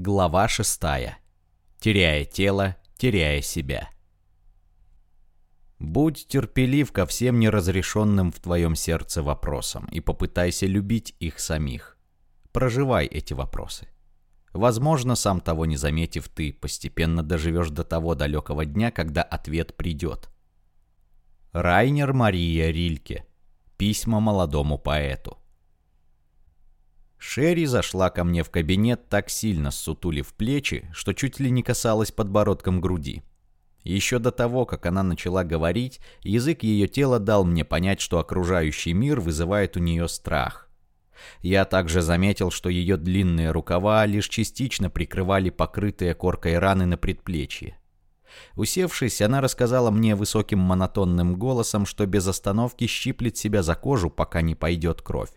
Глава шестая. Теряя тело, теряя себя. Будь терпелив ко всем неразрешенным в твоем сердце вопросам и попытайся любить их самих. Проживай эти вопросы. Возможно, сам того не заметив, ты постепенно доживешь до того далекого дня, когда ответ придет. Райнер Мария Рильке. Письма молодому поэту. Шерри зашла ко мне в кабинет так сильно ссутулив плечи, что чуть ли не касалась подбородком груди. Еще до того, как она начала говорить, язык ее тела дал мне понять, что окружающий мир вызывает у нее страх. Я также заметил, что ее длинные рукава лишь частично прикрывали покрытые коркой раны на предплечье. Усевшись, она рассказала мне высоким монотонным голосом, что без остановки щиплет себя за кожу, пока не пойдет кровь.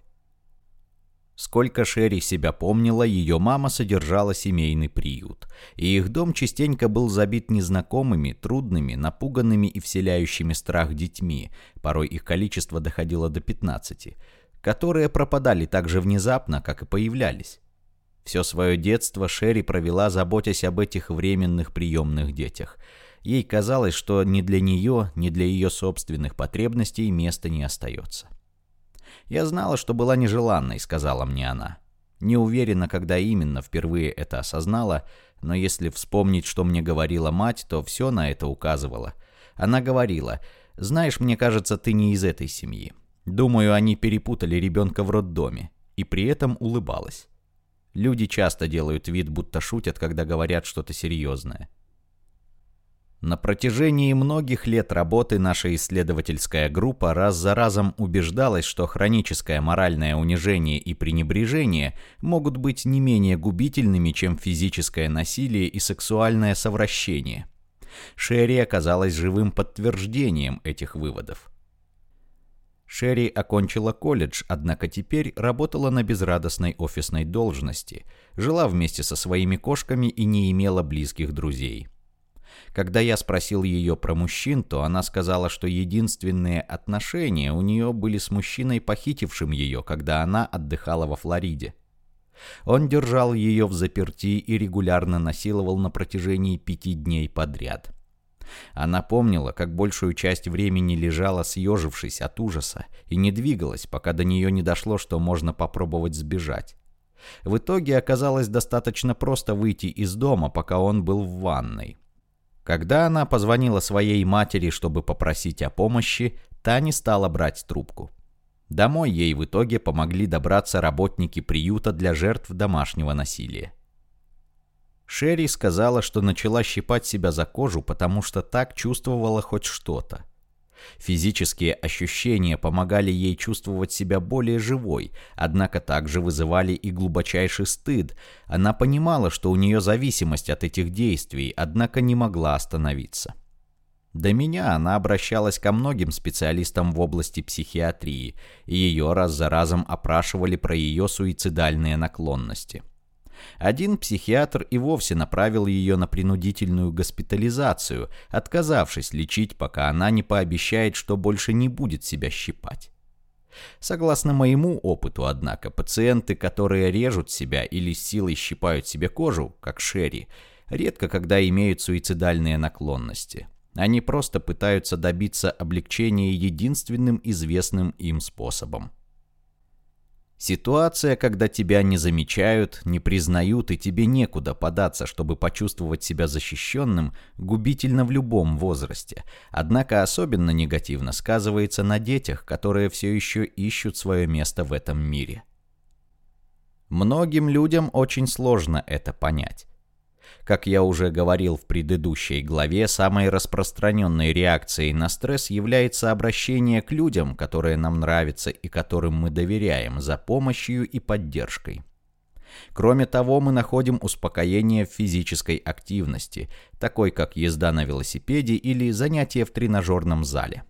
Сколько Шерри себя помнила, ее мама содержала семейный приют, и их дом частенько был забит незнакомыми, трудными, напуганными и вселяющими страх детьми, порой их количество доходило до 15, которые пропадали так же внезапно, как и появлялись. Все свое детство Шерри провела, заботясь об этих временных приемных детях. Ей казалось, что ни для нее, ни для ее собственных потребностей места не остается. «Я знала, что была нежеланной», — сказала мне она. Не уверена, когда именно впервые это осознала, но если вспомнить, что мне говорила мать, то все на это указывало. Она говорила, «Знаешь, мне кажется, ты не из этой семьи. Думаю, они перепутали ребенка в роддоме». И при этом улыбалась. Люди часто делают вид, будто шутят, когда говорят что-то серьезное. На протяжении многих лет работы наша исследовательская группа раз за разом убеждалась, что хроническое моральное унижение и пренебрежение могут быть не менее губительными, чем физическое насилие и сексуальное совращение. Шерри оказалась живым подтверждением этих выводов. Шерри окончила колледж, однако теперь работала на безрадостной офисной должности, жила вместе со своими кошками и не имела близких друзей. Когда я спросил ее про мужчин, то она сказала, что единственные отношения у нее были с мужчиной, похитившим ее, когда она отдыхала во Флориде. Он держал ее в заперти и регулярно насиловал на протяжении пяти дней подряд. Она помнила, как большую часть времени лежала съежившись от ужаса и не двигалась, пока до нее не дошло, что можно попробовать сбежать. В итоге оказалось достаточно просто выйти из дома, пока он был в ванной. Когда она позвонила своей матери, чтобы попросить о помощи, та не стала брать трубку. Домой ей в итоге помогли добраться работники приюта для жертв домашнего насилия. Шерри сказала, что начала щипать себя за кожу, потому что так чувствовала хоть что-то. Физические ощущения помогали ей чувствовать себя более живой, однако также вызывали и глубочайший стыд. Она понимала, что у нее зависимость от этих действий, однако не могла остановиться. До меня она обращалась ко многим специалистам в области психиатрии, и ее раз за разом опрашивали про ее суицидальные наклонности. Один психиатр и вовсе направил ее на принудительную госпитализацию, отказавшись лечить, пока она не пообещает, что больше не будет себя щипать. Согласно моему опыту, однако, пациенты, которые режут себя или силой щипают себе кожу, как Шерри, редко когда имеют суицидальные наклонности. Они просто пытаются добиться облегчения единственным известным им способом. Ситуация, когда тебя не замечают, не признают и тебе некуда податься, чтобы почувствовать себя защищенным, губительна в любом возрасте. Однако особенно негативно сказывается на детях, которые все еще ищут свое место в этом мире. Многим людям очень сложно это понять. Как я уже говорил в предыдущей главе, самой распространенной реакцией на стресс является обращение к людям, которые нам нравятся и которым мы доверяем, за помощью и поддержкой. Кроме того, мы находим успокоение в физической активности, такой как езда на велосипеде или занятия в тренажерном зале.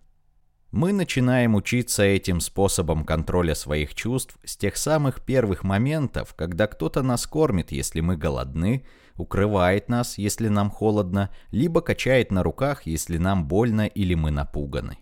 Мы начинаем учиться этим способом контроля своих чувств с тех самых первых моментов, когда кто-то нас кормит, если мы голодны, укрывает нас, если нам холодно, либо качает на руках, если нам больно или мы напуганы.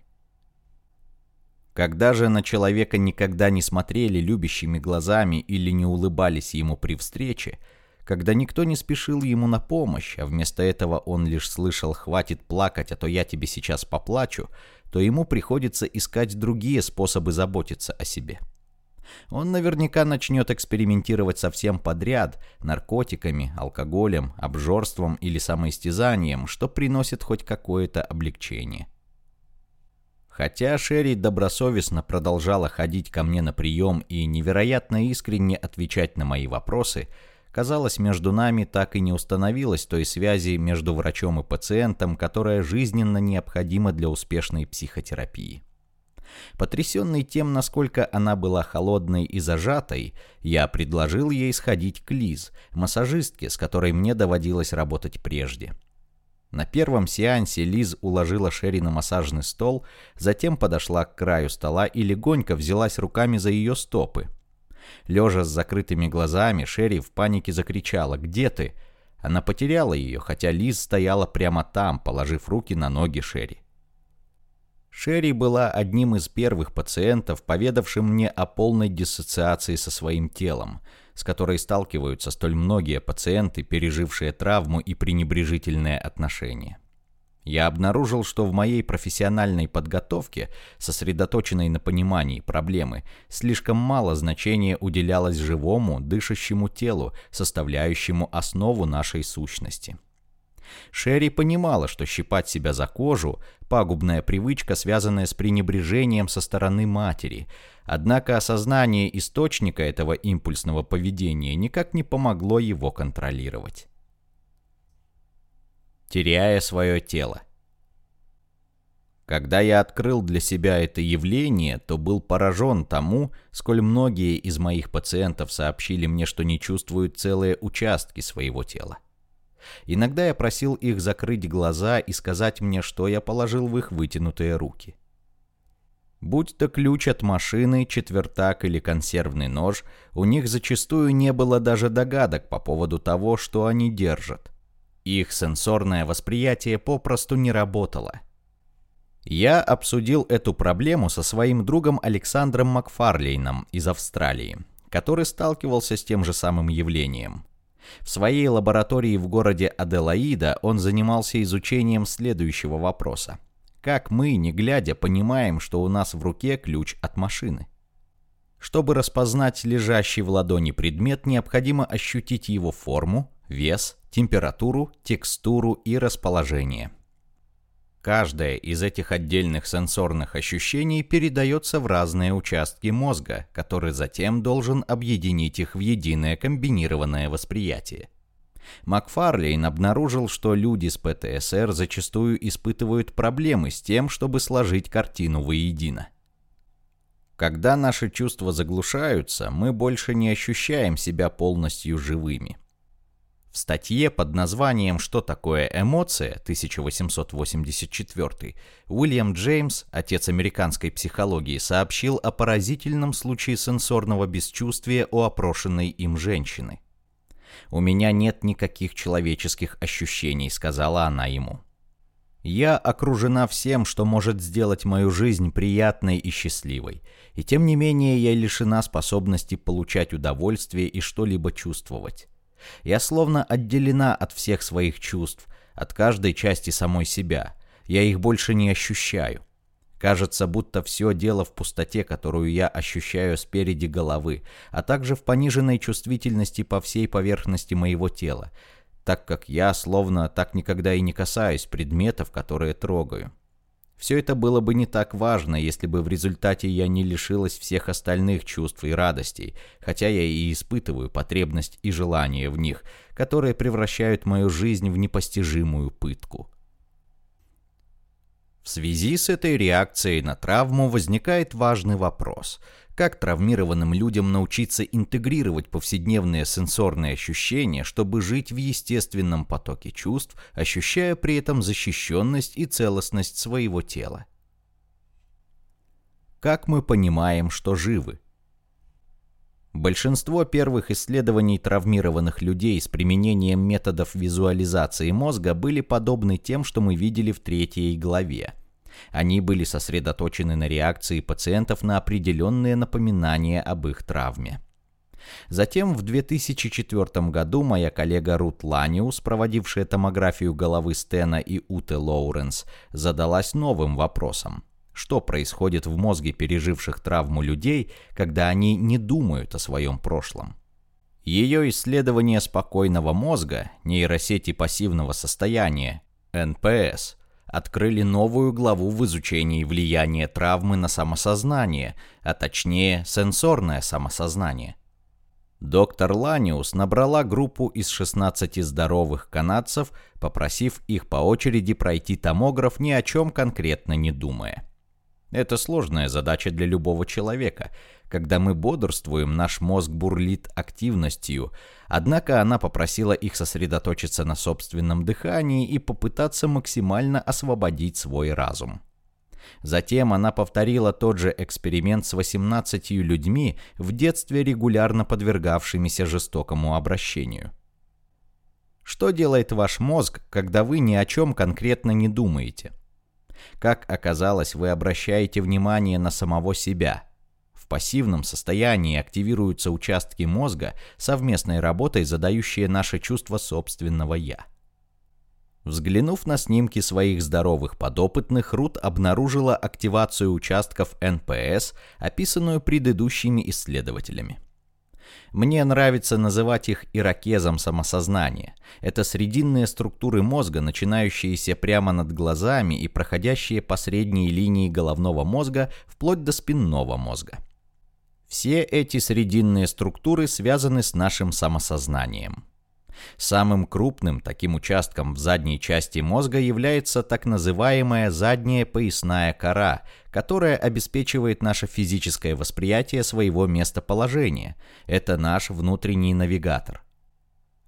Когда же на человека никогда не смотрели любящими глазами или не улыбались ему при встрече, когда никто не спешил ему на помощь, а вместо этого он лишь слышал «хватит плакать, а то я тебе сейчас поплачу», то ему приходится искать другие способы заботиться о себе. Он наверняка начнет экспериментировать совсем подряд, наркотиками, алкоголем, обжорством или самоистязанием, что приносит хоть какое-то облегчение. Хотя Шерри добросовестно продолжала ходить ко мне на прием и невероятно искренне отвечать на мои вопросы, казалось, между нами так и не установилось той связи между врачом и пациентом, которая жизненно необходима для успешной психотерапии. Потрясенный тем, насколько она была холодной и зажатой, я предложил ей сходить к Лиз, массажистке, с которой мне доводилось работать прежде. На первом сеансе Лиз уложила Шерри на массажный стол, затем подошла к краю стола и легонько взялась руками за ее стопы. Лежа с закрытыми глазами, Шерри в панике закричала «Где ты?». Она потеряла ее, хотя Лиз стояла прямо там, положив руки на ноги Шерри. Шерри была одним из первых пациентов, поведавшим мне о полной диссоциации со своим телом, с которой сталкиваются столь многие пациенты, пережившие травму и пренебрежительное отношение. Я обнаружил, что в моей профессиональной подготовке, сосредоточенной на понимании проблемы, слишком мало значения уделялось живому, дышащему телу, составляющему основу нашей сущности. Шерри понимала, что щипать себя за кожу – пагубная привычка, связанная с пренебрежением со стороны матери. Однако осознание источника этого импульсного поведения никак не помогло его контролировать. Теряя свое тело. Когда я открыл для себя это явление, то был поражен тому, сколь многие из моих пациентов сообщили мне, что не чувствуют целые участки своего тела. Иногда я просил их закрыть глаза и сказать мне, что я положил в их вытянутые руки. Будь то ключ от машины, четвертак или консервный нож, у них зачастую не было даже догадок по поводу того, что они держат. Их сенсорное восприятие попросту не работало. Я обсудил эту проблему со своим другом Александром Макфарлейном из Австралии, который сталкивался с тем же самым явлением. В своей лаборатории в городе Аделаида он занимался изучением следующего вопроса. Как мы, не глядя, понимаем, что у нас в руке ключ от машины? Чтобы распознать лежащий в ладони предмет, необходимо ощутить его форму, вес, температуру, текстуру и расположение. Каждое из этих отдельных сенсорных ощущений передается в разные участки мозга, который затем должен объединить их в единое комбинированное восприятие. Макфарлейн обнаружил, что люди с ПТСР зачастую испытывают проблемы с тем, чтобы сложить картину воедино. Когда наши чувства заглушаются, мы больше не ощущаем себя полностью живыми. В статье под названием «Что такое эмоция» 1884 Уильям Джеймс, отец американской психологии, сообщил о поразительном случае сенсорного бесчувствия у опрошенной им женщины. «У меня нет никаких человеческих ощущений», — сказала она ему. «Я окружена всем, что может сделать мою жизнь приятной и счастливой, и тем не менее я лишена способности получать удовольствие и что-либо чувствовать. Я словно отделена от всех своих чувств, от каждой части самой себя. Я их больше не ощущаю. Кажется, будто все дело в пустоте, которую я ощущаю спереди головы, а также в пониженной чувствительности по всей поверхности моего тела, так как я словно так никогда и не касаюсь предметов, которые трогаю. Все это было бы не так важно, если бы в результате я не лишилась всех остальных чувств и радостей, хотя я и испытываю потребность и желание в них, которые превращают мою жизнь в непостижимую пытку. В связи с этой реакцией на травму возникает важный вопрос – как травмированным людям научиться интегрировать повседневные сенсорные ощущения, чтобы жить в естественном потоке чувств, ощущая при этом защищенность и целостность своего тела? Как мы понимаем, что живы? Большинство первых исследований травмированных людей с применением методов визуализации мозга были подобны тем, что мы видели в третьей главе – они были сосредоточены на реакции пациентов на определенные напоминания об их травме. Затем в 2004 году моя коллега Рут Ланиус, проводившая томографию головы Стена и Уты Лоуренс, задалась новым вопросом. Что происходит в мозге переживших травму людей, когда они не думают о своем прошлом? Ее исследование спокойного мозга, нейросети пассивного состояния, НПС, открыли новую главу в изучении влияния травмы на самосознание, а точнее сенсорное самосознание. Доктор Ланиус набрала группу из 16 здоровых канадцев, попросив их по очереди пройти томограф, ни о чем конкретно не думая. Это сложная задача для любого человека. Когда мы бодрствуем, наш мозг бурлит активностью, однако она попросила их сосредоточиться на собственном дыхании и попытаться максимально освободить свой разум. Затем она повторила тот же эксперимент с 18 людьми, в детстве регулярно подвергавшимися жестокому обращению. Что делает ваш мозг, когда вы ни о чем конкретно не думаете? Как оказалось, вы обращаете внимание на самого себя. В пассивном состоянии активируются участки мозга, совместной работой задающие наше чувство собственного «я». Взглянув на снимки своих здоровых подопытных, Рут обнаружила активацию участков НПС, описанную предыдущими исследователями. Мне нравится называть их иракезом самосознания. Это срединные структуры мозга, начинающиеся прямо над глазами и проходящие по средней линии головного мозга вплоть до спинного мозга. Все эти срединные структуры связаны с нашим самосознанием. Самым крупным таким участком в задней части мозга является так называемая задняя поясная кора, которая обеспечивает наше физическое восприятие своего местоположения. Это наш внутренний навигатор.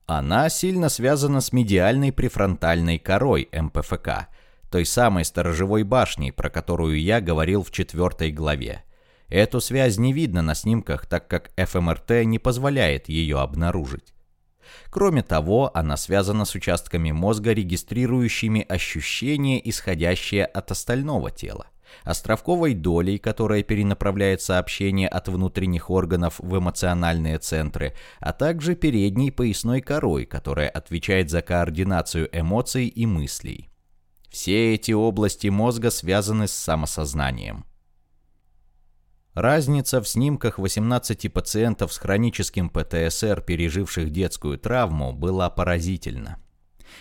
Она сильно связана с медиальной префронтальной корой МПФК, той самой сторожевой башней, про которую я говорил в четвертой главе. Эту связь не видно на снимках, так как ФМРТ не позволяет ее обнаружить. Кроме того, она связана с участками мозга, регистрирующими ощущения, исходящие от остального тела, островковой долей, которая перенаправляет сообщения от внутренних органов в эмоциональные центры, а также передней поясной корой, которая отвечает за координацию эмоций и мыслей. Все эти области мозга связаны с самосознанием. Разница в снимках 18 пациентов с хроническим ПТСР, переживших детскую травму, была поразительна.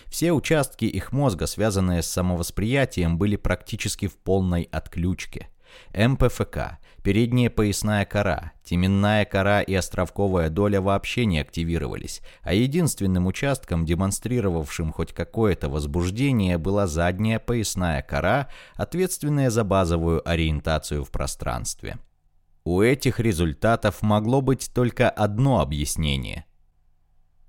Все участки их мозга, связанные с самовосприятием, были практически в полной отключке. МПФК, передняя поясная кора, теменная кора и островковая доля вообще не активировались, а единственным участком, демонстрировавшим хоть какое-то возбуждение, была задняя поясная кора, ответственная за базовую ориентацию в пространстве. У этих результатов могло быть только одно объяснение.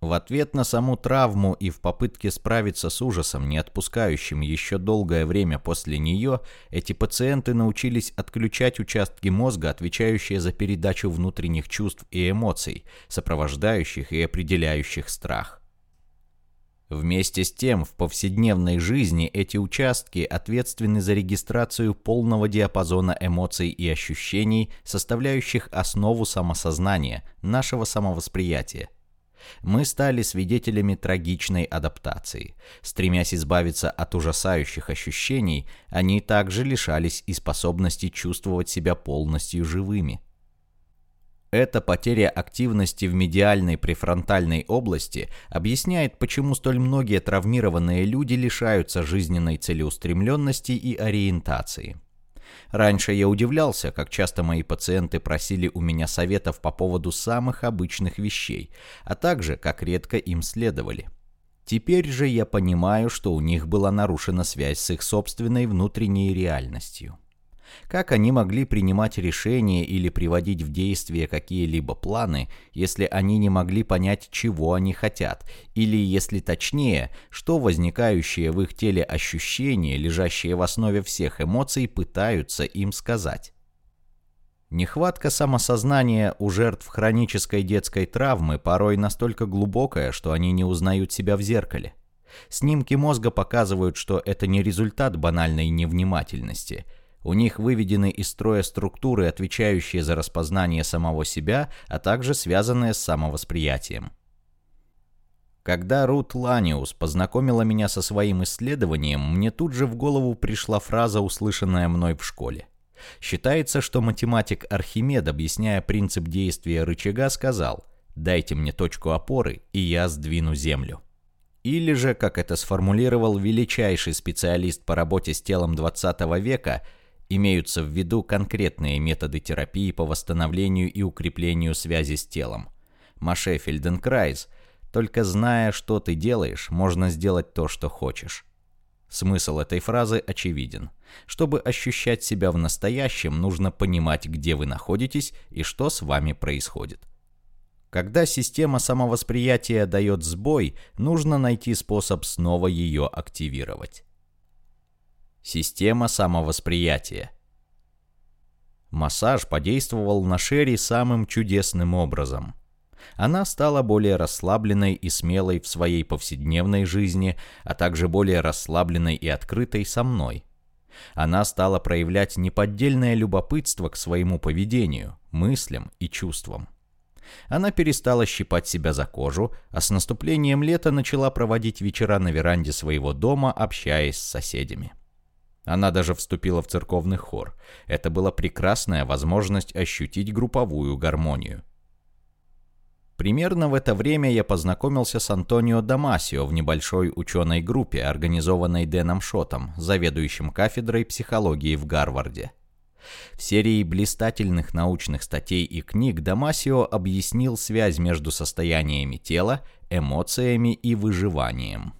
В ответ на саму травму и в попытке справиться с ужасом, не отпускающим еще долгое время после нее, эти пациенты научились отключать участки мозга, отвечающие за передачу внутренних чувств и эмоций, сопровождающих и определяющих страх. Вместе с тем, в повседневной жизни эти участки ответственны за регистрацию полного диапазона эмоций и ощущений, составляющих основу самосознания, нашего самовосприятия. Мы стали свидетелями трагичной адаптации. Стремясь избавиться от ужасающих ощущений, они также лишались и способности чувствовать себя полностью живыми. Эта потеря активности в медиальной префронтальной области объясняет, почему столь многие травмированные люди лишаются жизненной целеустремленности и ориентации. Раньше я удивлялся, как часто мои пациенты просили у меня советов по поводу самых обычных вещей, а также как редко им следовали. Теперь же я понимаю, что у них была нарушена связь с их собственной внутренней реальностью. Как они могли принимать решения или приводить в действие какие-либо планы, если они не могли понять, чего они хотят, или, если точнее, что возникающие в их теле ощущения, лежащие в основе всех эмоций, пытаются им сказать? Нехватка самосознания у жертв хронической детской травмы порой настолько глубокая, что они не узнают себя в зеркале. Снимки мозга показывают, что это не результат банальной невнимательности – У них выведены из строя структуры, отвечающие за распознание самого себя, а также связанные с самовосприятием. Когда Рут Ланиус познакомила меня со своим исследованием, мне тут же в голову пришла фраза, услышанная мной в школе. Считается, что математик Архимед, объясняя принцип действия рычага, сказал «Дайте мне точку опоры, и я сдвину Землю». Или же, как это сформулировал величайший специалист по работе с телом 20 века, имеются в виду конкретные методы терапии по восстановлению и укреплению связи с телом. Маше Фельденкрайс – только зная, что ты делаешь, можно сделать то, что хочешь. Смысл этой фразы очевиден. Чтобы ощущать себя в настоящем, нужно понимать, где вы находитесь и что с вами происходит. Когда система самовосприятия дает сбой, нужно найти способ снова ее активировать. Система самовосприятия. Массаж подействовал на Шерри самым чудесным образом – она стала более расслабленной и смелой в своей повседневной жизни, а также более расслабленной и открытой со мной. Она стала проявлять неподдельное любопытство к своему поведению, мыслям и чувствам. Она перестала щипать себя за кожу, а с наступлением лета начала проводить вечера на веранде своего дома, общаясь с соседями. Она даже вступила в церковный хор. Это была прекрасная возможность ощутить групповую гармонию. Примерно в это время я познакомился с Антонио Дамасио в небольшой ученой группе, организованной Дэном Шотом, заведующим кафедрой психологии в Гарварде. В серии блистательных научных статей и книг Дамасио объяснил связь между состояниями тела, эмоциями и выживанием.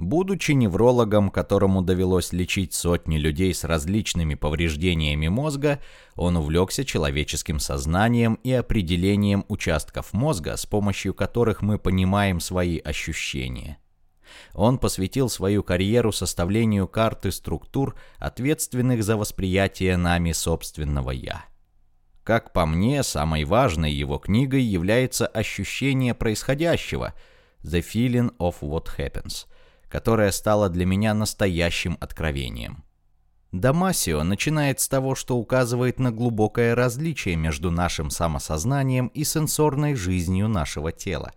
Будучи неврологом, которому довелось лечить сотни людей с различными повреждениями мозга, он увлекся человеческим сознанием и определением участков мозга, с помощью которых мы понимаем свои ощущения. Он посвятил свою карьеру составлению карты структур, ответственных за восприятие нами собственного «я». Как по мне, самой важной его книгой является «Ощущение происходящего» «The Feeling of What Happens», которая стала для меня настоящим откровением. Дамасио начинает с того, что указывает на глубокое различие между нашим самосознанием и сенсорной жизнью нашего тела.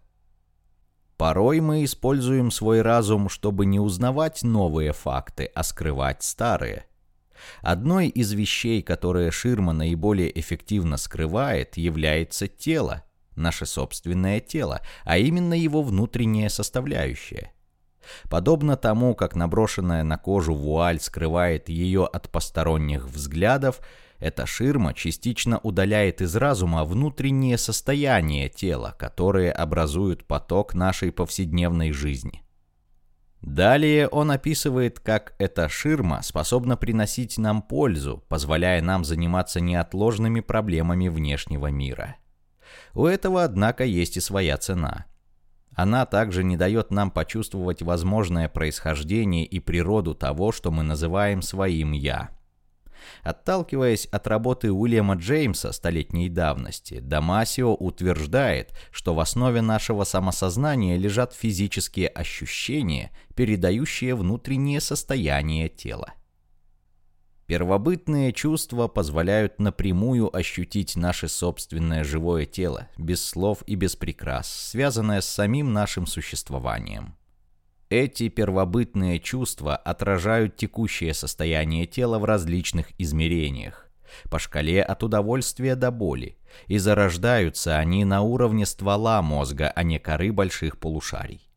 Порой мы используем свой разум, чтобы не узнавать новые факты, а скрывать старые. Одной из вещей, которые ширма наиболее эффективно скрывает, является тело, наше собственное тело, а именно его внутренняя составляющая. Подобно тому, как наброшенная на кожу вуаль скрывает ее от посторонних взглядов, эта ширма частично удаляет из разума внутреннее состояние тела, которые образуют поток нашей повседневной жизни. Далее он описывает, как эта ширма способна приносить нам пользу, позволяя нам заниматься неотложными проблемами внешнего мира. У этого, однако, есть и своя цена – она также не дает нам почувствовать возможное происхождение и природу того, что мы называем своим «я». Отталкиваясь от работы Уильяма Джеймса столетней давности, Дамасио утверждает, что в основе нашего самосознания лежат физические ощущения, передающие внутреннее состояние тела. Первобытные чувства позволяют напрямую ощутить наше собственное живое тело, без слов и без прикрас, связанное с самим нашим существованием. Эти первобытные чувства отражают текущее состояние тела в различных измерениях, по шкале от удовольствия до боли, и зарождаются они на уровне ствола мозга, а не коры больших полушарий.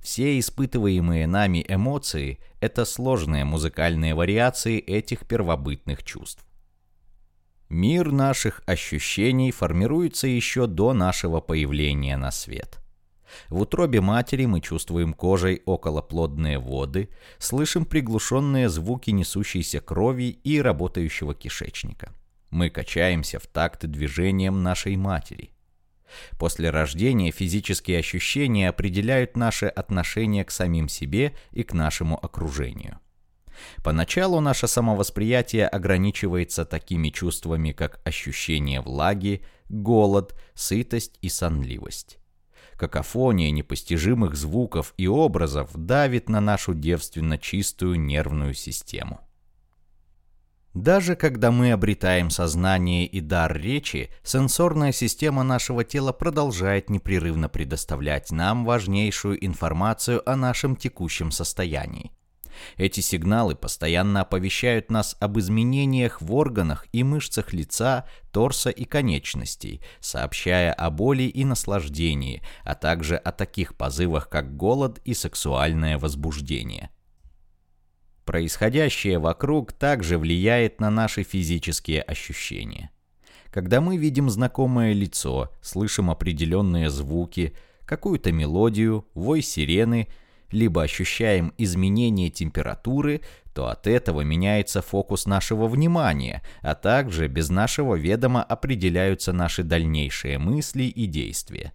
Все испытываемые нами эмоции – это сложные музыкальные вариации этих первобытных чувств. Мир наших ощущений формируется еще до нашего появления на свет. В утробе матери мы чувствуем кожей околоплодные воды, слышим приглушенные звуки несущейся крови и работающего кишечника. Мы качаемся в такт движением нашей матери. После рождения физические ощущения определяют наше отношение к самим себе и к нашему окружению. Поначалу наше самовосприятие ограничивается такими чувствами, как ощущение влаги, голод, сытость и сонливость. Какофония непостижимых звуков и образов давит на нашу девственно чистую нервную систему. Даже когда мы обретаем сознание и дар речи, сенсорная система нашего тела продолжает непрерывно предоставлять нам важнейшую информацию о нашем текущем состоянии. Эти сигналы постоянно оповещают нас об изменениях в органах и мышцах лица, торса и конечностей, сообщая о боли и наслаждении, а также о таких позывах, как голод и сексуальное возбуждение. Происходящее вокруг также влияет на наши физические ощущения. Когда мы видим знакомое лицо, слышим определенные звуки, какую-то мелодию, вой сирены, либо ощущаем изменение температуры, то от этого меняется фокус нашего внимания, а также без нашего ведома определяются наши дальнейшие мысли и действия.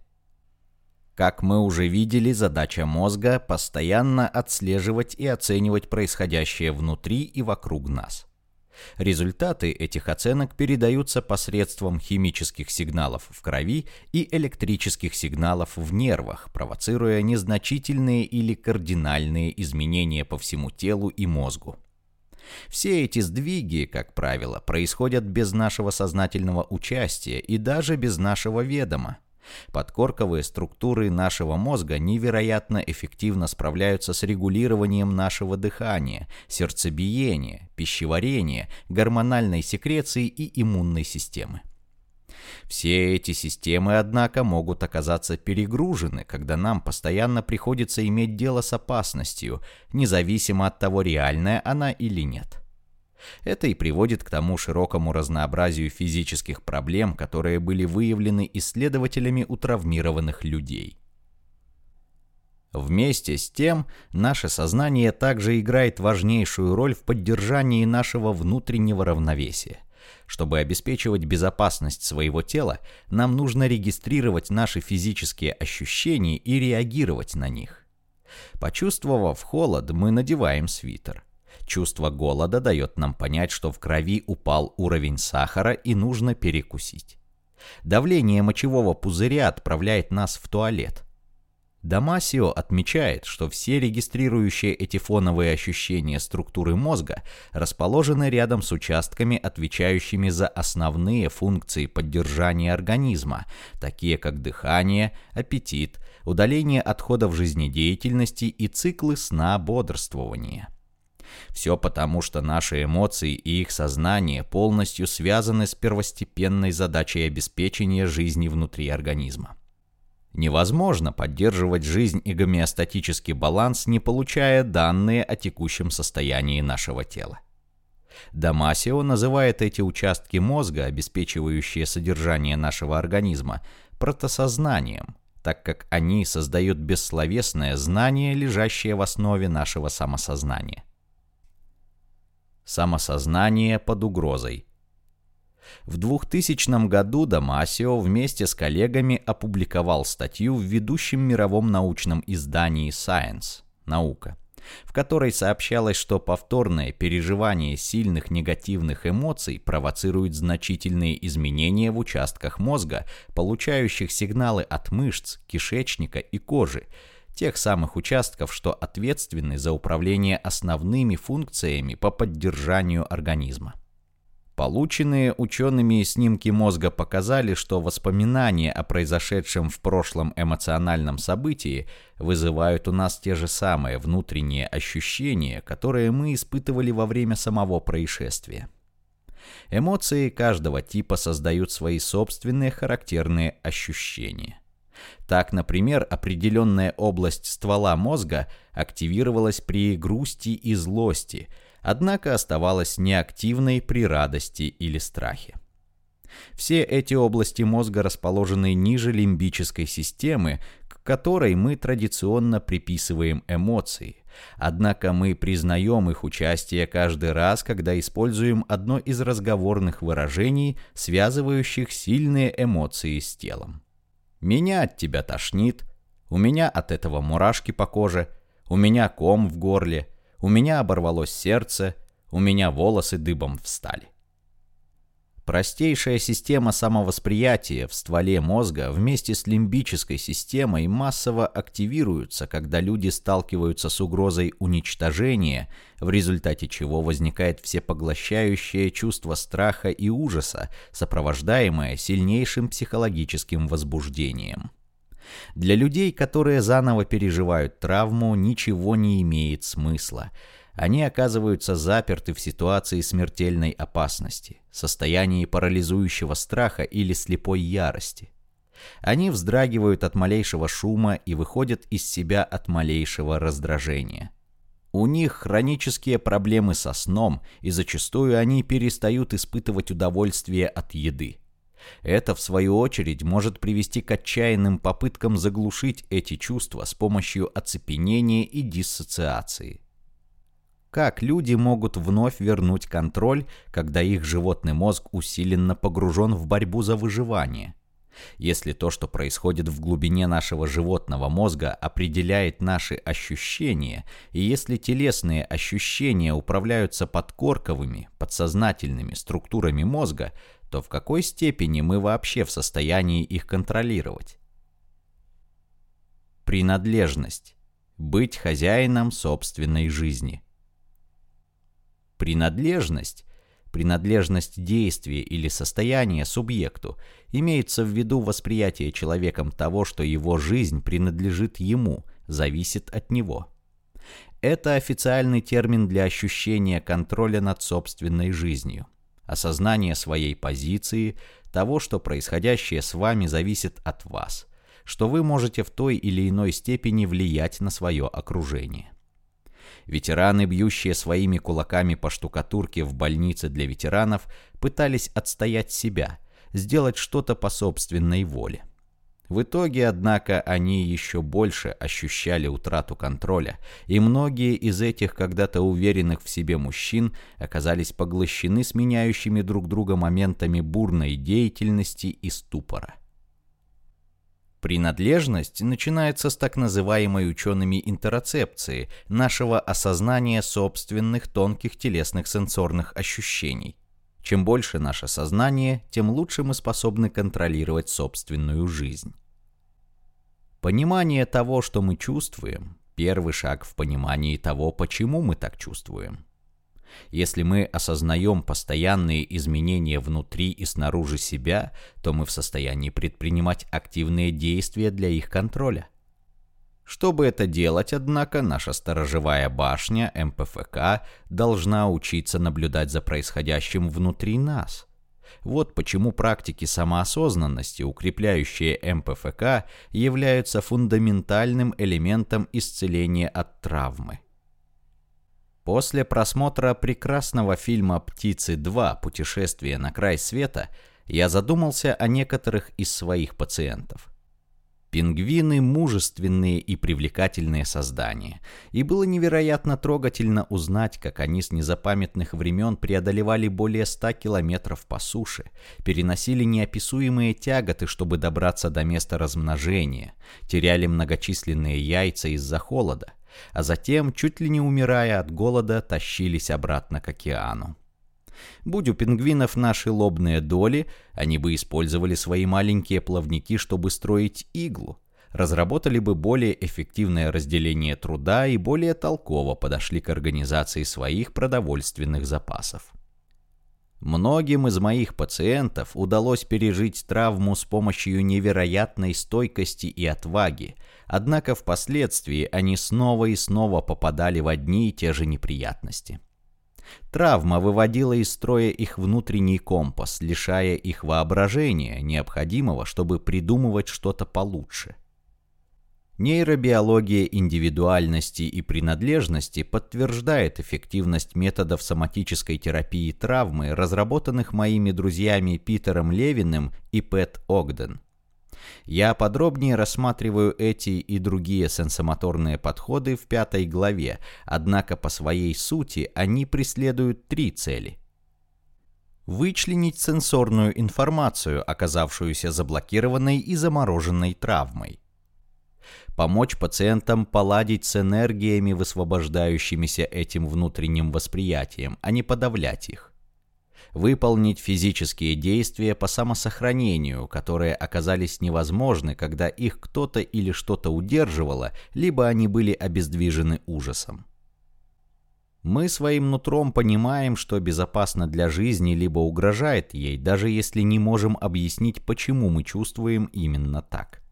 Как мы уже видели, задача мозга – постоянно отслеживать и оценивать происходящее внутри и вокруг нас. Результаты этих оценок передаются посредством химических сигналов в крови и электрических сигналов в нервах, провоцируя незначительные или кардинальные изменения по всему телу и мозгу. Все эти сдвиги, как правило, происходят без нашего сознательного участия и даже без нашего ведома. Подкорковые структуры нашего мозга невероятно эффективно справляются с регулированием нашего дыхания, сердцебиения, пищеварения, гормональной секреции и иммунной системы. Все эти системы, однако, могут оказаться перегружены, когда нам постоянно приходится иметь дело с опасностью, независимо от того, реальная она или нет. Это и приводит к тому широкому разнообразию физических проблем, которые были выявлены исследователями у травмированных людей. Вместе с тем, наше сознание также играет важнейшую роль в поддержании нашего внутреннего равновесия. Чтобы обеспечивать безопасность своего тела, нам нужно регистрировать наши физические ощущения и реагировать на них. Почувствовав холод, мы надеваем свитер. Чувство голода дает нам понять, что в крови упал уровень сахара и нужно перекусить. Давление мочевого пузыря отправляет нас в туалет. Дамасио отмечает, что все регистрирующие эти фоновые ощущения структуры мозга расположены рядом с участками, отвечающими за основные функции поддержания организма, такие как дыхание, аппетит, удаление отходов жизнедеятельности и циклы сна-бодрствования. Все потому, что наши эмоции и их сознание полностью связаны с первостепенной задачей обеспечения жизни внутри организма. Невозможно поддерживать жизнь и гомеостатический баланс, не получая данные о текущем состоянии нашего тела. Дамасио называет эти участки мозга, обеспечивающие содержание нашего организма, протосознанием, так как они создают бессловесное знание, лежащее в основе нашего самосознания. Самосознание под угрозой. В 2000 году Дамасио вместе с коллегами опубликовал статью в ведущем мировом научном издании Science «Наука», в которой сообщалось, что повторное переживание сильных негативных эмоций провоцирует значительные изменения в участках мозга, получающих сигналы от мышц, кишечника и кожи, тех самых участков, что ответственны за управление основными функциями по поддержанию организма. Полученные учеными снимки мозга показали, что воспоминания о произошедшем в прошлом эмоциональном событии вызывают у нас те же самые внутренние ощущения, которые мы испытывали во время самого происшествия. Эмоции каждого типа создают свои собственные характерные ощущения. Так, например, определенная область ствола мозга активировалась при грусти и злости, однако оставалась неактивной при радости или страхе. Все эти области мозга расположены ниже лимбической системы, к которой мы традиционно приписываем эмоции. Однако мы признаем их участие каждый раз, когда используем одно из разговорных выражений, связывающих сильные эмоции с телом. Меня от тебя тошнит, у меня от этого мурашки по коже, у меня ком в горле, у меня оборвалось сердце, у меня волосы дыбом встали. Простейшая система самовосприятия в стволе мозга вместе с лимбической системой массово активируются, когда люди сталкиваются с угрозой уничтожения, в результате чего возникает всепоглощающее чувство страха и ужаса, сопровождаемое сильнейшим психологическим возбуждением. Для людей, которые заново переживают травму, ничего не имеет смысла – они оказываются заперты в ситуации смертельной опасности, состоянии парализующего страха или слепой ярости. Они вздрагивают от малейшего шума и выходят из себя от малейшего раздражения. У них хронические проблемы со сном, и зачастую они перестают испытывать удовольствие от еды. Это, в свою очередь, может привести к отчаянным попыткам заглушить эти чувства с помощью оцепенения и диссоциации. Как люди могут вновь вернуть контроль, когда их животный мозг усиленно погружен в борьбу за выживание? Если то, что происходит в глубине нашего животного мозга, определяет наши ощущения, и если телесные ощущения управляются подкорковыми, подсознательными структурами мозга, то в какой степени мы вообще в состоянии их контролировать? Принадлежность. Быть хозяином собственной жизни. Принадлежность, принадлежность действия или состояния субъекту, имеется в виду восприятие человеком того, что его жизнь принадлежит ему, зависит от него. Это официальный термин для ощущения контроля над собственной жизнью, осознание своей позиции, того, что происходящее с вами зависит от вас, что вы можете в той или иной степени влиять на свое окружение. Ветераны, бьющие своими кулаками по штукатурке в больнице для ветеранов, пытались отстоять себя, сделать что-то по собственной воле. В итоге, однако, они еще больше ощущали утрату контроля, и многие из этих когда-то уверенных в себе мужчин оказались поглощены сменяющими друг друга моментами бурной деятельности и ступора. Принадлежность начинается с так называемой учеными интероцепции, нашего осознания собственных тонких телесных сенсорных ощущений. Чем больше наше сознание, тем лучше мы способны контролировать собственную жизнь. Понимание того, что мы чувствуем, первый шаг в понимании того, почему мы так чувствуем. Если мы осознаем постоянные изменения внутри и снаружи себя, то мы в состоянии предпринимать активные действия для их контроля. Чтобы это делать, однако, наша сторожевая башня МПФК должна учиться наблюдать за происходящим внутри нас. Вот почему практики самоосознанности, укрепляющие МПФК, являются фундаментальным элементом исцеления от травмы. После просмотра прекрасного фильма «Птицы 2. Путешествие на край света» я задумался о некоторых из своих пациентов. Пингвины – мужественные и привлекательные создания, и было невероятно трогательно узнать, как они с незапамятных времен преодолевали более ста километров по суше, переносили неописуемые тяготы, чтобы добраться до места размножения, теряли многочисленные яйца из-за холода – а затем, чуть ли не умирая от голода, тащились обратно к океану. Будь у пингвинов наши лобные доли, они бы использовали свои маленькие плавники, чтобы строить иглу, разработали бы более эффективное разделение труда и более толково подошли к организации своих продовольственных запасов. Многим из моих пациентов удалось пережить травму с помощью невероятной стойкости и отваги, однако впоследствии они снова и снова попадали в одни и те же неприятности. Травма выводила из строя их внутренний компас, лишая их воображения, необходимого, чтобы придумывать что-то получше. Нейробиология индивидуальности и принадлежности подтверждает эффективность методов соматической терапии травмы, разработанных моими друзьями Питером Левиным и Пэт Огден. Я подробнее рассматриваю эти и другие сенсомоторные подходы в пятой главе, однако по своей сути они преследуют три цели. Вычленить сенсорную информацию, оказавшуюся заблокированной и замороженной травмой помочь пациентам поладить с энергиями, высвобождающимися этим внутренним восприятием, а не подавлять их. Выполнить физические действия по самосохранению, которые оказались невозможны, когда их кто-то или что-то удерживало, либо они были обездвижены ужасом. Мы своим нутром понимаем, что безопасно для жизни либо угрожает ей, даже если не можем объяснить, почему мы чувствуем именно так.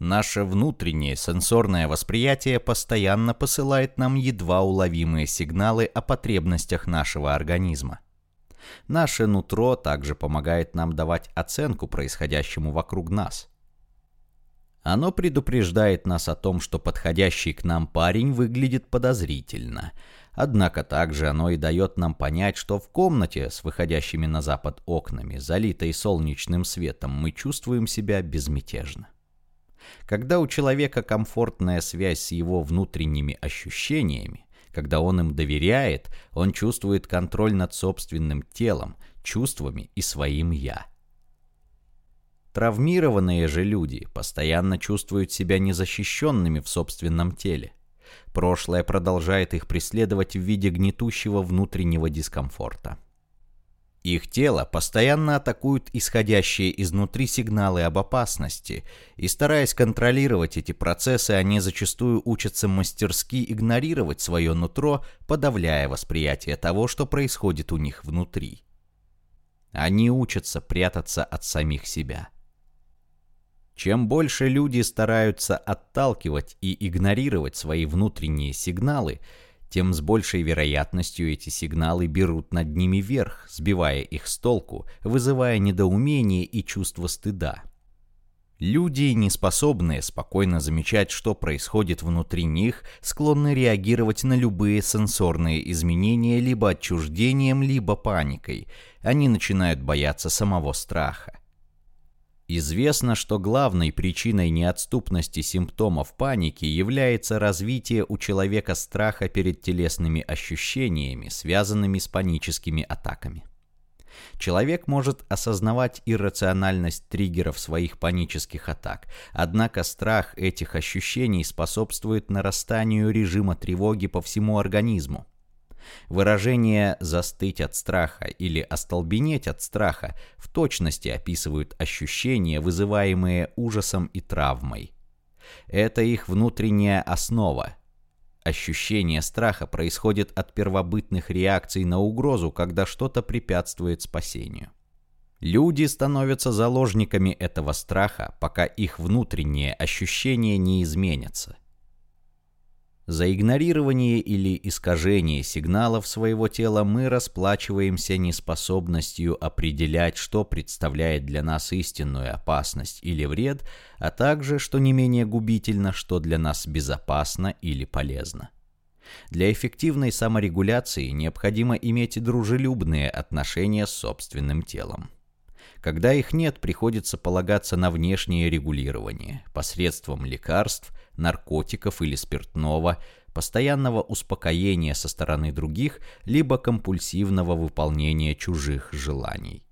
Наше внутреннее сенсорное восприятие постоянно посылает нам едва уловимые сигналы о потребностях нашего организма. Наше нутро также помогает нам давать оценку происходящему вокруг нас. Оно предупреждает нас о том, что подходящий к нам парень выглядит подозрительно – Однако также оно и дает нам понять, что в комнате с выходящими на запад окнами, залитой солнечным светом, мы чувствуем себя безмятежно. Когда у человека комфортная связь с его внутренними ощущениями, когда он им доверяет, он чувствует контроль над собственным телом, чувствами и своим «я». Травмированные же люди постоянно чувствуют себя незащищенными в собственном теле. Прошлое продолжает их преследовать в виде гнетущего внутреннего дискомфорта. Их тело постоянно атакуют исходящие изнутри сигналы об опасности, и стараясь контролировать эти процессы, они зачастую учатся мастерски игнорировать свое нутро, подавляя восприятие того, что происходит у них внутри. Они учатся прятаться от самих себя. Чем больше люди стараются отталкивать и игнорировать свои внутренние сигналы, тем с большей вероятностью эти сигналы берут над ними верх, сбивая их с толку, вызывая недоумение и чувство стыда. Люди, не способные спокойно замечать, что происходит внутри них, склонны реагировать на любые сенсорные изменения либо отчуждением, либо паникой. Они начинают бояться самого страха. Известно, что главной причиной неотступности симптомов паники является развитие у человека страха перед телесными ощущениями, связанными с паническими атаками. Человек может осознавать иррациональность триггеров своих панических атак, однако страх этих ощущений способствует нарастанию режима тревоги по всему организму. Выражение «застыть от страха» или «остолбенеть от страха» в точности описывают ощущения, вызываемые ужасом и травмой. Это их внутренняя основа. Ощущение страха происходит от первобытных реакций на угрозу, когда что-то препятствует спасению. Люди становятся заложниками этого страха, пока их внутренние ощущения не изменятся – за игнорирование или искажение сигналов своего тела мы расплачиваемся неспособностью определять, что представляет для нас истинную опасность или вред, а также, что не менее губительно, что для нас безопасно или полезно. Для эффективной саморегуляции необходимо иметь дружелюбные отношения с собственным телом. Когда их нет, приходится полагаться на внешнее регулирование посредством лекарств, наркотиков или спиртного, постоянного успокоения со стороны других, либо компульсивного выполнения чужих желаний.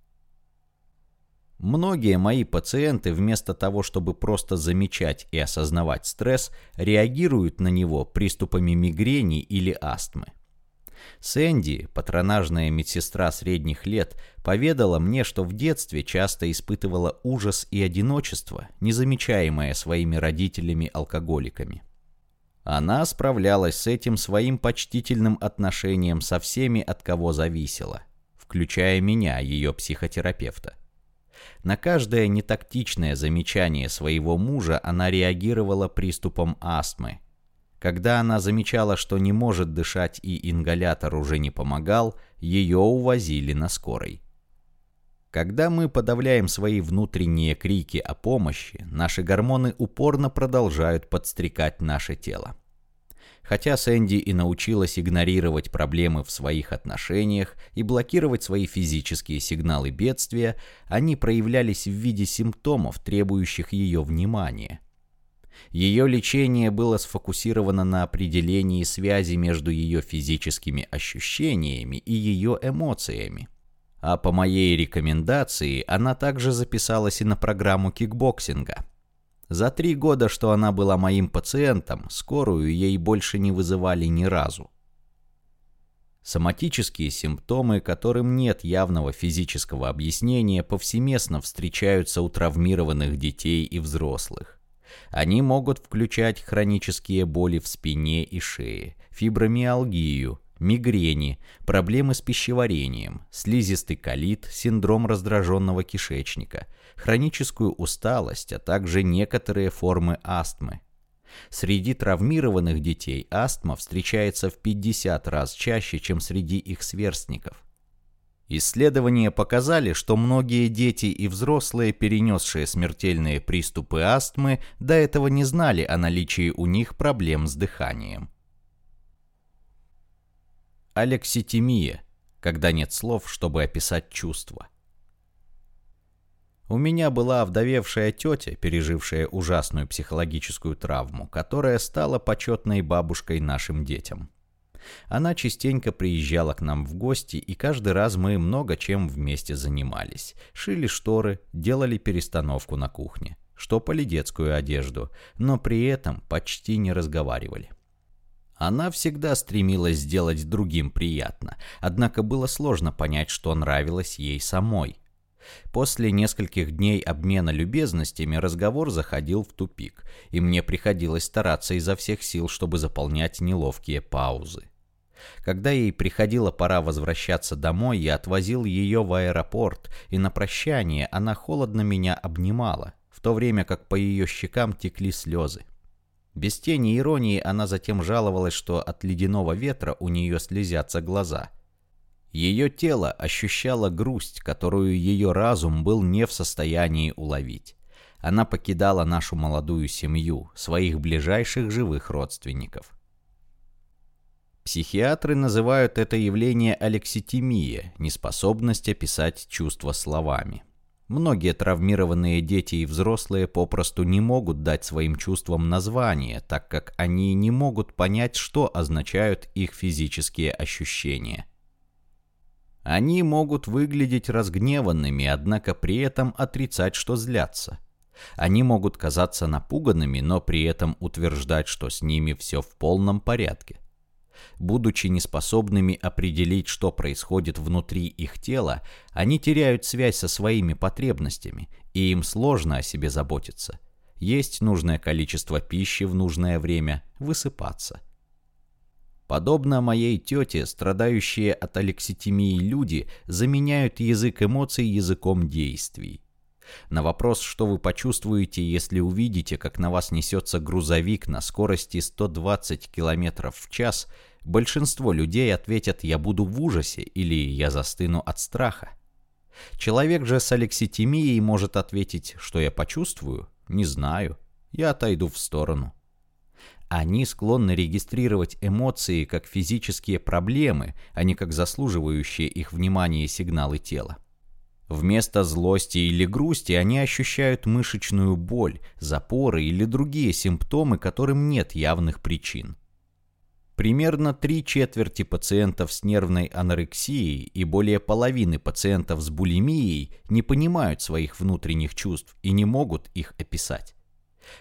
Многие мои пациенты вместо того, чтобы просто замечать и осознавать стресс, реагируют на него приступами мигрени или астмы. Сэнди, патронажная медсестра средних лет, поведала мне, что в детстве часто испытывала ужас и одиночество, незамечаемое своими родителями-алкоголиками. Она справлялась с этим своим почтительным отношением со всеми, от кого зависела, включая меня, ее психотерапевта. На каждое нетактичное замечание своего мужа она реагировала приступом астмы, когда она замечала, что не может дышать и ингалятор уже не помогал, ее увозили на скорой. Когда мы подавляем свои внутренние крики о помощи, наши гормоны упорно продолжают подстрекать наше тело. Хотя Сэнди и научилась игнорировать проблемы в своих отношениях и блокировать свои физические сигналы бедствия, они проявлялись в виде симптомов, требующих ее внимания. Ее лечение было сфокусировано на определении связи между ее физическими ощущениями и ее эмоциями. А по моей рекомендации она также записалась и на программу кикбоксинга. За три года, что она была моим пациентом, скорую ей больше не вызывали ни разу. Соматические симптомы, которым нет явного физического объяснения, повсеместно встречаются у травмированных детей и взрослых. Они могут включать хронические боли в спине и шее, фибромиалгию, мигрени, проблемы с пищеварением, слизистый колит, синдром раздраженного кишечника, хроническую усталость, а также некоторые формы астмы. Среди травмированных детей астма встречается в 50 раз чаще, чем среди их сверстников. Исследования показали, что многие дети и взрослые, перенесшие смертельные приступы астмы, до этого не знали о наличии у них проблем с дыханием. Алекситимия, когда нет слов, чтобы описать чувства. У меня была овдовевшая тетя, пережившая ужасную психологическую травму, которая стала почетной бабушкой нашим детям. Она частенько приезжала к нам в гости, и каждый раз мы много чем вместе занимались. Шили шторы, делали перестановку на кухне, штопали детскую одежду, но при этом почти не разговаривали. Она всегда стремилась сделать другим приятно, однако было сложно понять, что нравилось ей самой. После нескольких дней обмена любезностями разговор заходил в тупик, и мне приходилось стараться изо всех сил, чтобы заполнять неловкие паузы. Когда ей приходила пора возвращаться домой, я отвозил ее в аэропорт, и на прощание она холодно меня обнимала, в то время как по ее щекам текли слезы. Без тени иронии она затем жаловалась, что от ледяного ветра у нее слезятся глаза. Ее тело ощущало грусть, которую ее разум был не в состоянии уловить. Она покидала нашу молодую семью, своих ближайших живых родственников. Психиатры называют это явление алекситимия, неспособность описать чувства словами. Многие травмированные дети и взрослые попросту не могут дать своим чувствам название, так как они не могут понять, что означают их физические ощущения. Они могут выглядеть разгневанными, однако при этом отрицать, что злятся. Они могут казаться напуганными, но при этом утверждать, что с ними все в полном порядке будучи неспособными определить, что происходит внутри их тела, они теряют связь со своими потребностями, и им сложно о себе заботиться. Есть нужное количество пищи в нужное время, высыпаться. Подобно моей тете, страдающие от алекситимии люди заменяют язык эмоций языком действий. На вопрос, что вы почувствуете, если увидите, как на вас несется грузовик на скорости 120 км в час, большинство людей ответят «я буду в ужасе» или «я застыну от страха». Человек же с алекситимией может ответить «что я почувствую?» «Не знаю. Я отойду в сторону». Они склонны регистрировать эмоции как физические проблемы, а не как заслуживающие их внимания сигналы тела. Вместо злости или грусти они ощущают мышечную боль, запоры или другие симптомы, которым нет явных причин. Примерно три четверти пациентов с нервной анорексией и более половины пациентов с булимией не понимают своих внутренних чувств и не могут их описать.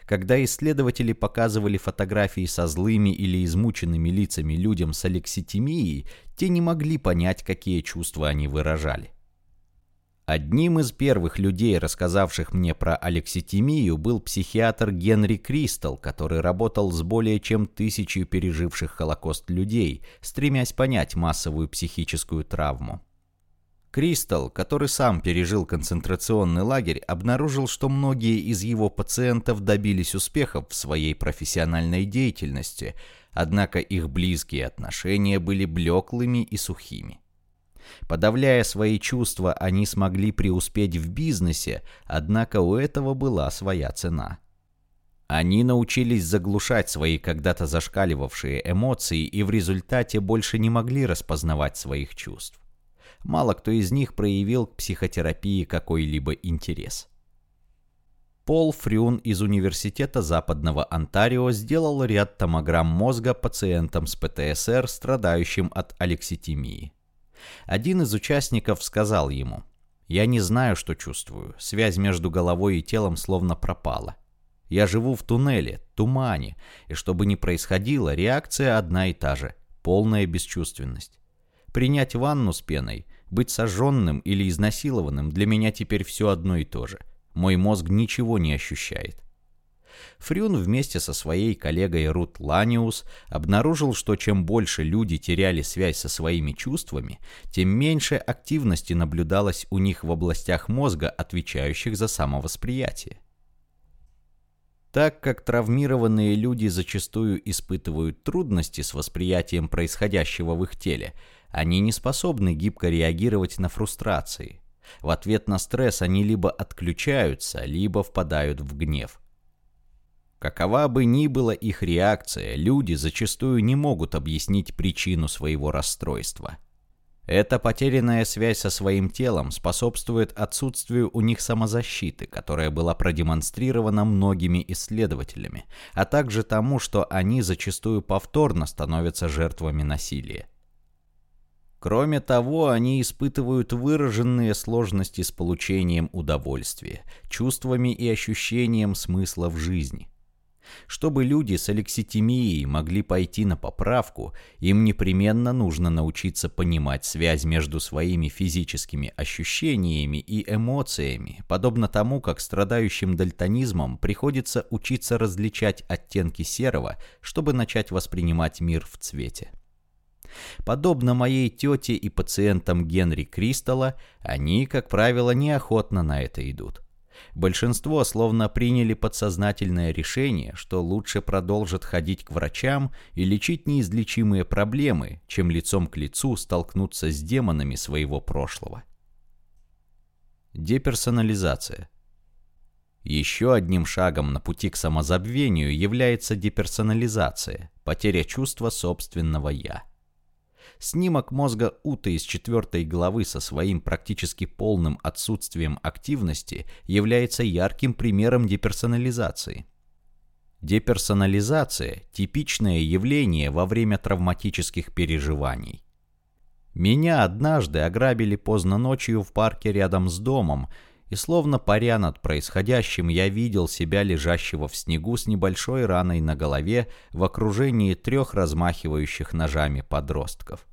Когда исследователи показывали фотографии со злыми или измученными лицами людям с алекситимией, те не могли понять, какие чувства они выражали. Одним из первых людей, рассказавших мне про алекситимию, был психиатр Генри Кристал, который работал с более чем тысячей переживших Холокост людей, стремясь понять массовую психическую травму. Кристал, который сам пережил концентрационный лагерь, обнаружил, что многие из его пациентов добились успехов в своей профессиональной деятельности, однако их близкие отношения были блеклыми и сухими. Подавляя свои чувства, они смогли преуспеть в бизнесе, однако у этого была своя цена. Они научились заглушать свои когда-то зашкаливавшие эмоции и в результате больше не могли распознавать своих чувств. Мало кто из них проявил к психотерапии какой-либо интерес. Пол Фрюн из Университета Западного Онтарио сделал ряд томограмм мозга пациентам с ПТСР, страдающим от алекситимии. Один из участников сказал ему, «Я не знаю, что чувствую. Связь между головой и телом словно пропала. Я живу в туннеле, тумане, и что бы ни происходило, реакция одна и та же – полная бесчувственность. Принять ванну с пеной, быть сожженным или изнасилованным для меня теперь все одно и то же. Мой мозг ничего не ощущает. Фрюн вместе со своей коллегой Рут Ланиус обнаружил, что чем больше люди теряли связь со своими чувствами, тем меньше активности наблюдалось у них в областях мозга, отвечающих за самовосприятие. Так как травмированные люди зачастую испытывают трудности с восприятием происходящего в их теле, они не способны гибко реагировать на фрустрации. В ответ на стресс они либо отключаются, либо впадают в гнев. Какова бы ни была их реакция, люди зачастую не могут объяснить причину своего расстройства. Эта потерянная связь со своим телом способствует отсутствию у них самозащиты, которая была продемонстрирована многими исследователями, а также тому, что они зачастую повторно становятся жертвами насилия. Кроме того, они испытывают выраженные сложности с получением удовольствия, чувствами и ощущением смысла в жизни. Чтобы люди с алекситимией могли пойти на поправку, им непременно нужно научиться понимать связь между своими физическими ощущениями и эмоциями, подобно тому, как страдающим дальтонизмом приходится учиться различать оттенки серого, чтобы начать воспринимать мир в цвете. Подобно моей тете и пациентам Генри Кристалла, они, как правило, неохотно на это идут. Большинство словно приняли подсознательное решение, что лучше продолжат ходить к врачам и лечить неизлечимые проблемы, чем лицом к лицу столкнуться с демонами своего прошлого. Деперсонализация. Еще одним шагом на пути к самозабвению является деперсонализация, потеря чувства собственного «я». Снимок мозга Ута из четвертой главы со своим практически полным отсутствием активности является ярким примером деперсонализации. Деперсонализация – типичное явление во время травматических переживаний. Меня однажды ограбили поздно ночью в парке рядом с домом, и словно паря над происходящим, я видел себя лежащего в снегу с небольшой раной на голове в окружении трех размахивающих ножами подростков.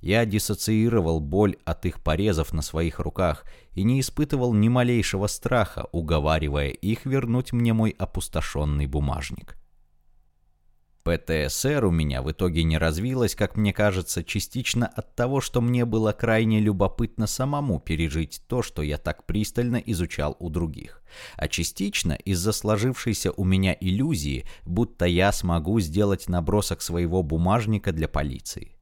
Я диссоциировал боль от их порезов на своих руках и не испытывал ни малейшего страха, уговаривая их вернуть мне мой опустошенный бумажник. ПТСР у меня в итоге не развилась, как мне кажется, частично от того, что мне было крайне любопытно самому пережить то, что я так пристально изучал у других, а частично из-за сложившейся у меня иллюзии, будто я смогу сделать набросок своего бумажника для полиции.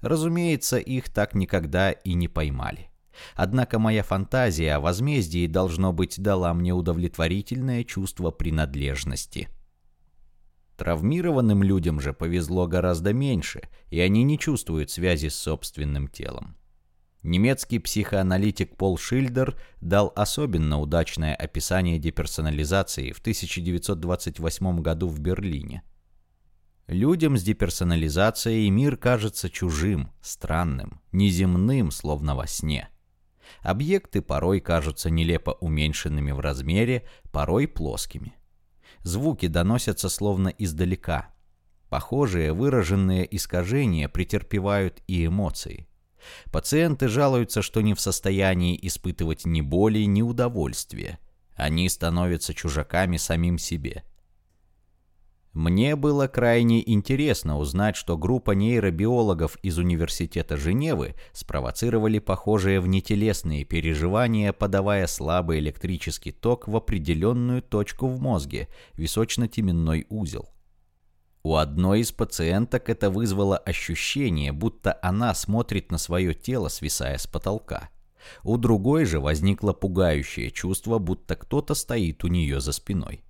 Разумеется, их так никогда и не поймали. Однако моя фантазия о возмездии, должно быть, дала мне удовлетворительное чувство принадлежности. Травмированным людям же повезло гораздо меньше, и они не чувствуют связи с собственным телом. Немецкий психоаналитик Пол Шильдер дал особенно удачное описание деперсонализации в 1928 году в Берлине. Людям с деперсонализацией мир кажется чужим, странным, неземным, словно во сне. Объекты порой кажутся нелепо уменьшенными в размере, порой плоскими. Звуки доносятся словно издалека. Похожие выраженные искажения претерпевают и эмоции. Пациенты жалуются, что не в состоянии испытывать ни боли, ни удовольствия. Они становятся чужаками самим себе. Мне было крайне интересно узнать, что группа нейробиологов из Университета Женевы спровоцировали похожие внетелесные переживания, подавая слабый электрический ток в определенную точку в мозге, височно-теменной узел. У одной из пациенток это вызвало ощущение, будто она смотрит на свое тело, свисая с потолка. У другой же возникло пугающее чувство, будто кто-то стоит у нее за спиной.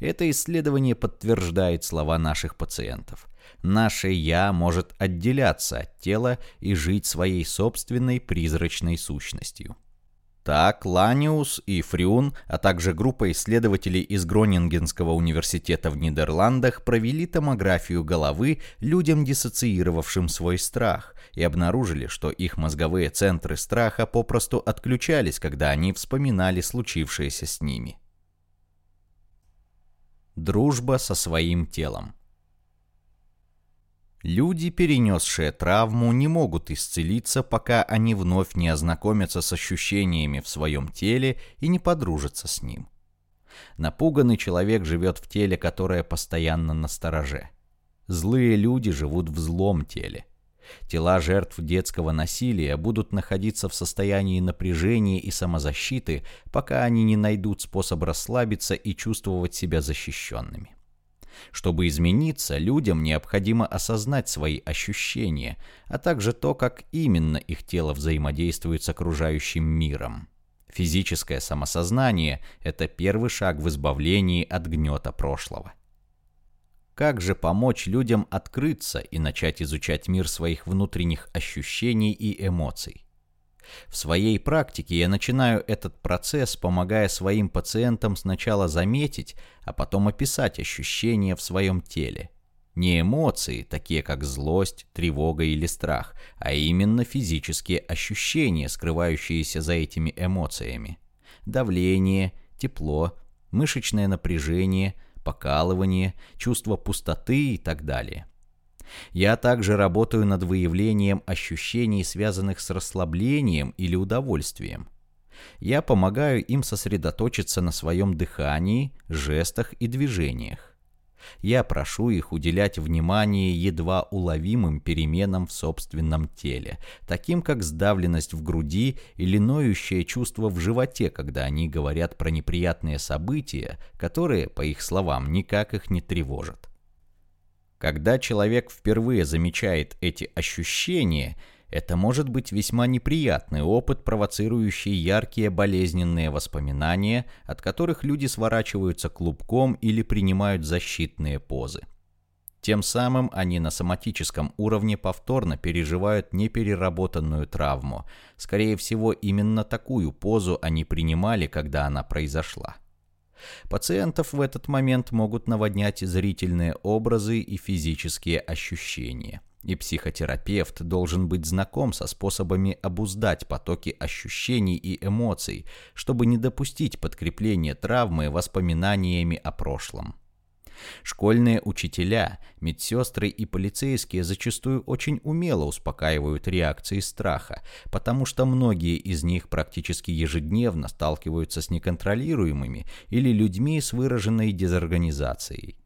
Это исследование подтверждает слова наших пациентов. Наше «я» может отделяться от тела и жить своей собственной призрачной сущностью. Так, Ланиус и Фрюн, а также группа исследователей из Гронингенского университета в Нидерландах провели томографию головы людям, диссоциировавшим свой страх, и обнаружили, что их мозговые центры страха попросту отключались, когда они вспоминали случившееся с ними. Дружба со своим телом. Люди, перенесшие травму, не могут исцелиться, пока они вновь не ознакомятся с ощущениями в своем теле и не подружатся с ним. Напуганный человек живет в теле, которое постоянно на стороже. Злые люди живут в злом теле. Тела жертв детского насилия будут находиться в состоянии напряжения и самозащиты, пока они не найдут способ расслабиться и чувствовать себя защищенными. Чтобы измениться, людям необходимо осознать свои ощущения, а также то, как именно их тело взаимодействует с окружающим миром. Физическое самосознание – это первый шаг в избавлении от гнета прошлого. Как же помочь людям открыться и начать изучать мир своих внутренних ощущений и эмоций? В своей практике я начинаю этот процесс, помогая своим пациентам сначала заметить, а потом описать ощущения в своем теле. Не эмоции, такие как злость, тревога или страх, а именно физические ощущения, скрывающиеся за этими эмоциями. Давление, тепло, мышечное напряжение, покалывание, чувство пустоты и так далее. Я также работаю над выявлением ощущений, связанных с расслаблением или удовольствием. Я помогаю им сосредоточиться на своем дыхании, жестах и движениях. Я прошу их уделять внимание едва уловимым переменам в собственном теле, таким как сдавленность в груди или ноющее чувство в животе, когда они говорят про неприятные события, которые, по их словам, никак их не тревожат. Когда человек впервые замечает эти ощущения, это может быть весьма неприятный опыт, провоцирующий яркие болезненные воспоминания, от которых люди сворачиваются клубком или принимают защитные позы. Тем самым они на соматическом уровне повторно переживают непереработанную травму. Скорее всего, именно такую позу они принимали, когда она произошла. Пациентов в этот момент могут наводнять зрительные образы и физические ощущения. И психотерапевт должен быть знаком со способами обуздать потоки ощущений и эмоций, чтобы не допустить подкрепления травмы воспоминаниями о прошлом. Школьные учителя, медсестры и полицейские зачастую очень умело успокаивают реакции страха, потому что многие из них практически ежедневно сталкиваются с неконтролируемыми или людьми с выраженной дезорганизацией.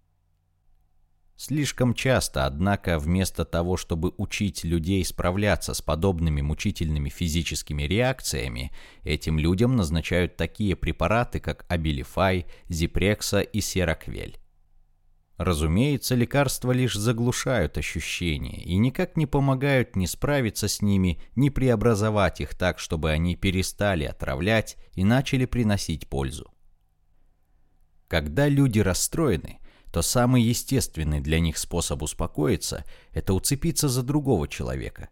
Слишком часто, однако, вместо того, чтобы учить людей справляться с подобными мучительными физическими реакциями, этим людям назначают такие препараты, как Абилифай, Зипрекса и Сераквель. Разумеется, лекарства лишь заглушают ощущения и никак не помогают ни справиться с ними, ни преобразовать их так, чтобы они перестали отравлять и начали приносить пользу. Когда люди расстроены, то самый естественный для них способ успокоиться – это уцепиться за другого человека,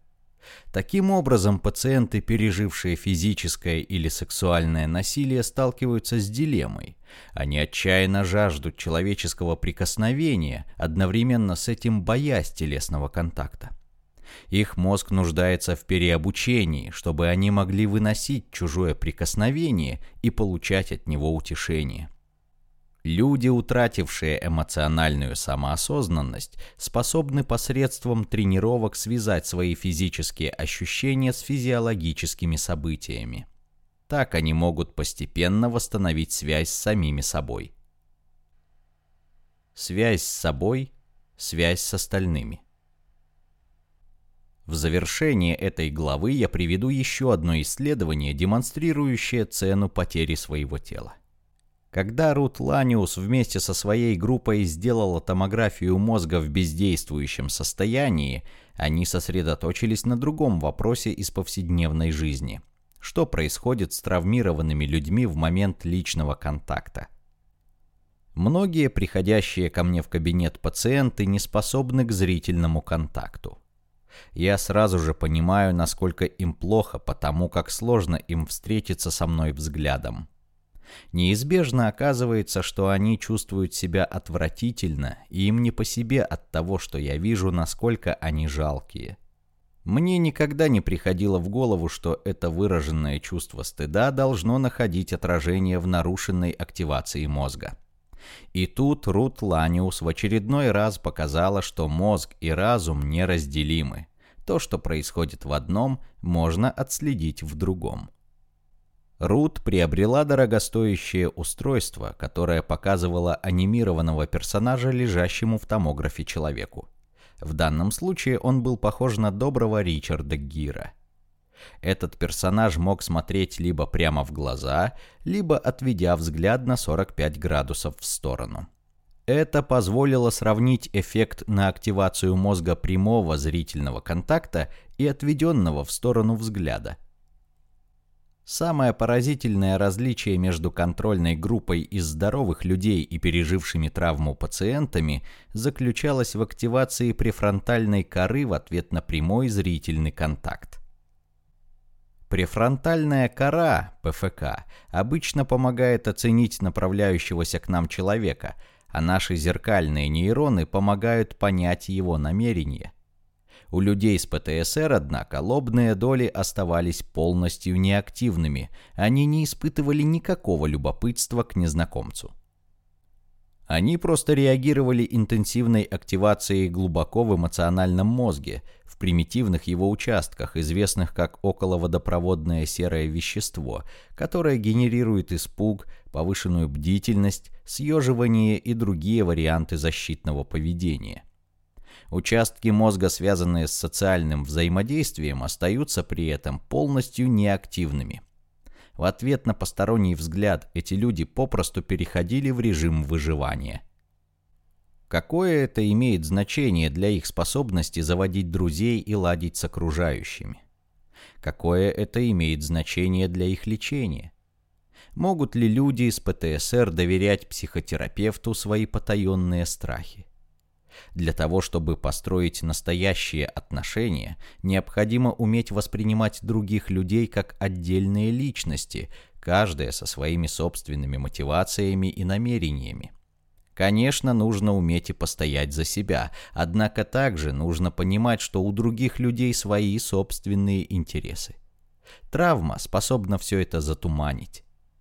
Таким образом, пациенты, пережившие физическое или сексуальное насилие, сталкиваются с дилеммой. Они отчаянно жаждут человеческого прикосновения, одновременно с этим боясь телесного контакта. Их мозг нуждается в переобучении, чтобы они могли выносить чужое прикосновение и получать от него утешение. Люди, утратившие эмоциональную самоосознанность, способны посредством тренировок связать свои физические ощущения с физиологическими событиями. Так они могут постепенно восстановить связь с самими собой. Связь с собой, связь с остальными. В завершение этой главы я приведу еще одно исследование, демонстрирующее цену потери своего тела. Когда Рут Ланиус вместе со своей группой сделала томографию мозга в бездействующем состоянии, они сосредоточились на другом вопросе из повседневной жизни. Что происходит с травмированными людьми в момент личного контакта? Многие приходящие ко мне в кабинет пациенты не способны к зрительному контакту. Я сразу же понимаю, насколько им плохо, потому как сложно им встретиться со мной взглядом. Неизбежно оказывается, что они чувствуют себя отвратительно, и им не по себе от того, что я вижу, насколько они жалкие. Мне никогда не приходило в голову, что это выраженное чувство стыда должно находить отражение в нарушенной активации мозга. И тут Рут Ланиус в очередной раз показала, что мозг и разум неразделимы. То, что происходит в одном, можно отследить в другом. Рут приобрела дорогостоящее устройство, которое показывало анимированного персонажа, лежащему в томографе человеку. В данном случае он был похож на доброго Ричарда Гира. Этот персонаж мог смотреть либо прямо в глаза, либо отведя взгляд на 45 градусов в сторону. Это позволило сравнить эффект на активацию мозга прямого зрительного контакта и отведенного в сторону взгляда. Самое поразительное различие между контрольной группой из здоровых людей и пережившими травму пациентами заключалось в активации префронтальной коры в ответ на прямой зрительный контакт. Префронтальная кора, ПФК, обычно помогает оценить направляющегося к нам человека, а наши зеркальные нейроны помогают понять его намерение. У людей с ПТСР, однако, лобные доли оставались полностью неактивными, они не испытывали никакого любопытства к незнакомцу. Они просто реагировали интенсивной активацией глубоко в эмоциональном мозге, в примитивных его участках, известных как околоводопроводное серое вещество, которое генерирует испуг, повышенную бдительность, съеживание и другие варианты защитного поведения. Участки мозга, связанные с социальным взаимодействием, остаются при этом полностью неактивными. В ответ на посторонний взгляд эти люди попросту переходили в режим выживания. Какое это имеет значение для их способности заводить друзей и ладить с окружающими? Какое это имеет значение для их лечения? Могут ли люди с ПТСР доверять психотерапевту свои потаенные страхи? Для того, чтобы построить настоящие отношения, необходимо уметь воспринимать других людей как отдельные личности, каждая со своими собственными мотивациями и намерениями. Конечно, нужно уметь и постоять за себя, однако также нужно понимать, что у других людей свои собственные интересы. Травма способна все это затуманить.